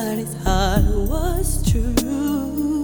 somebody's heart was true.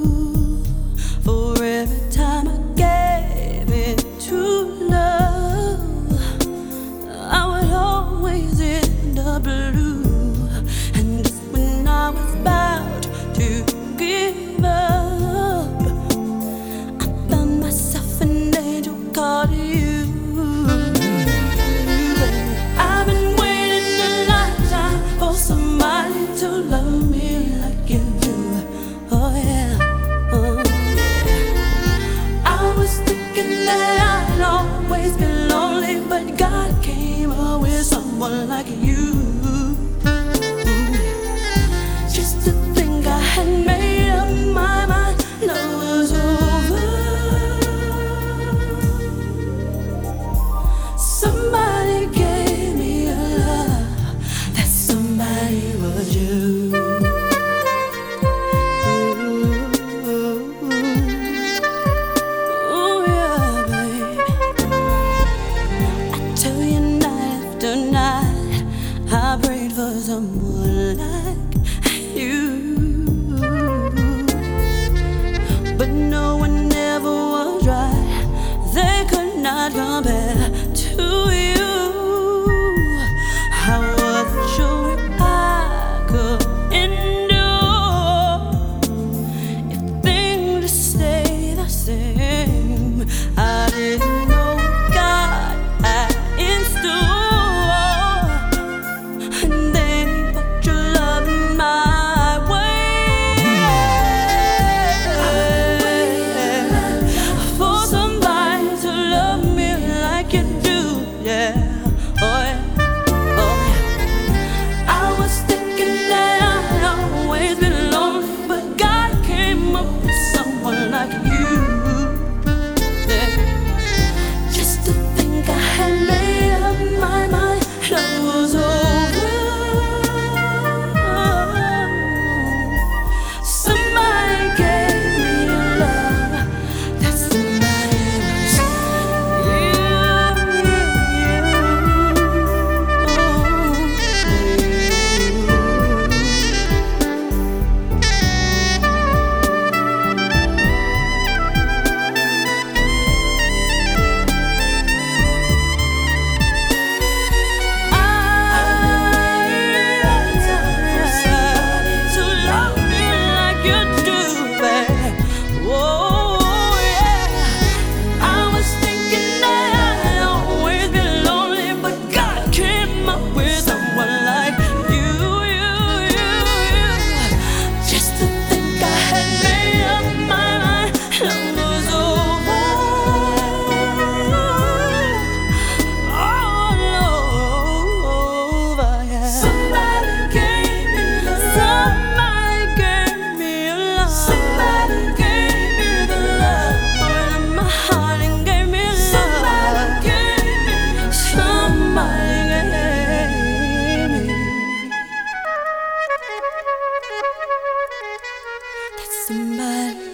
Prayed for someone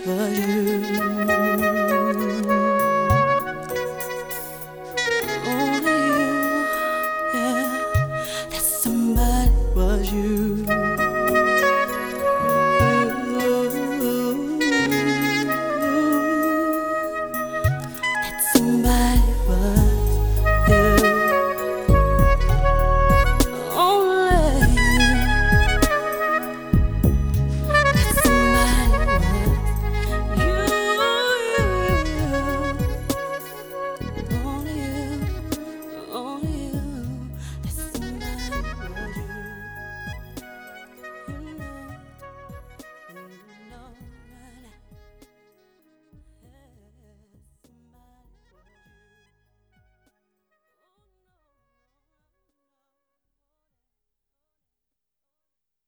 Yolları